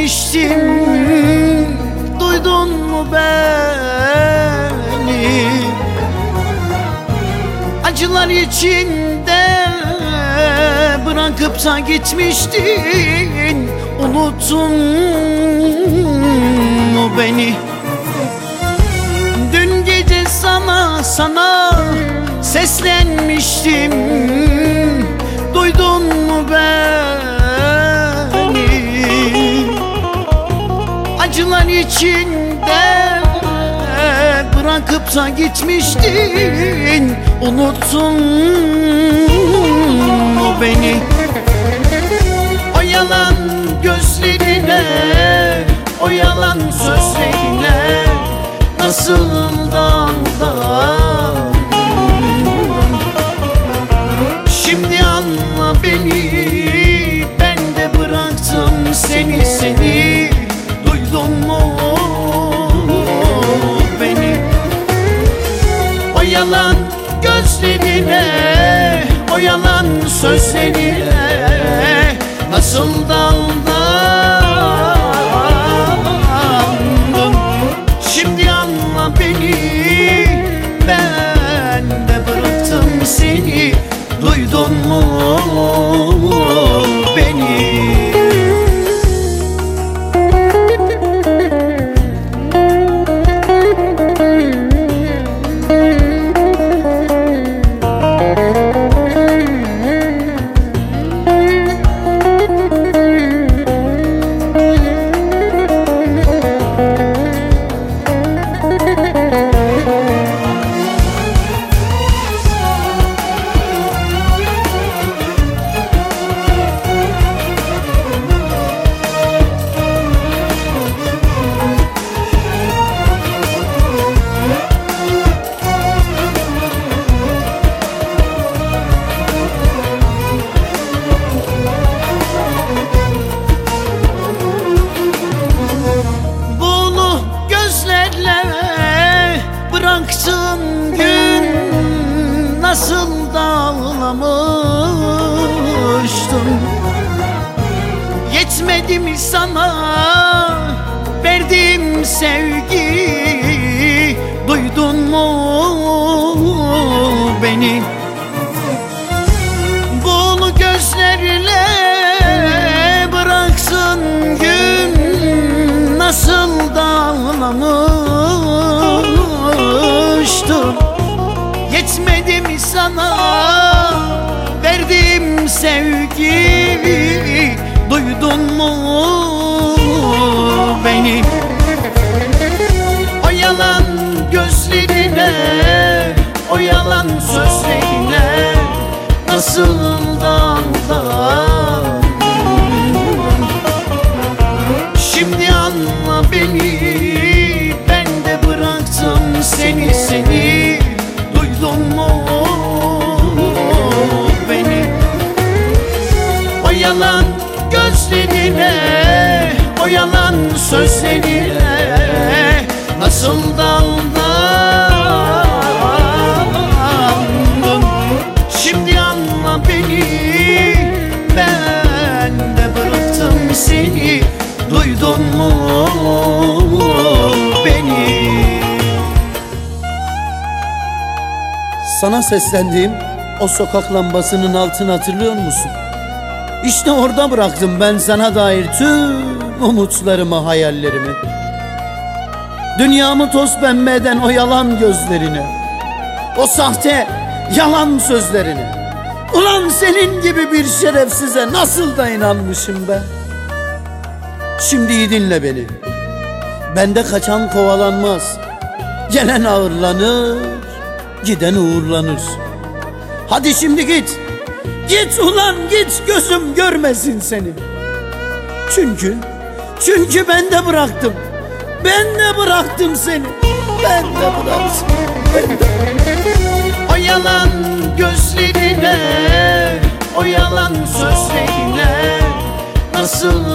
geçmiştim Duydun mu beni? Acılar içinde Bırakıp da gitmiştin. Unuttun mu beni? Dün gece sana sana seslenmiştim içinde Bırakıp da gitmiştin. Unuttun mu beni? O yalan gözlerine O yalan sözlerine. Nasıl gözlerine O yalan sözlerine Nasıl daldandım Mi sana verdiğim sevgi. Duydun mu beni? Bunu gözlerle bıraksın gün Nasıl dağlamıştım Yetmedi mi sana verdiğim sevgi Duydun mu beni? O yalan gözlerine O yalan sözlerine. Nasıl sözlerine Nasıl daldandım Şimdi anla beni Ben de bıraktım seni. Duydun mu beni? Sana seslendiğim o sokak lambasının altını hatırlıyor musun? İşte orada bıraktım ben sana dair tüm umutlarımı, hayallerimi. Dünyamı toz pembe o yalan gözlerine, o sahte yalan sözlerine. Ulan senin gibi bir şerefsize nasıl da inanmışım ben? Şimdi iyi dinle beni. Bende kaçan kovalanmaz. Gelen ağırlanır, giden uğurlanır. Hadi şimdi git. Git ulan git gözüm görmesin seni. Çünkü, çünkü ben de bıraktım. Ben de bıraktım seni. Ben de bıraktım. O yalan gözlerine O yalan sözlerine Nasıl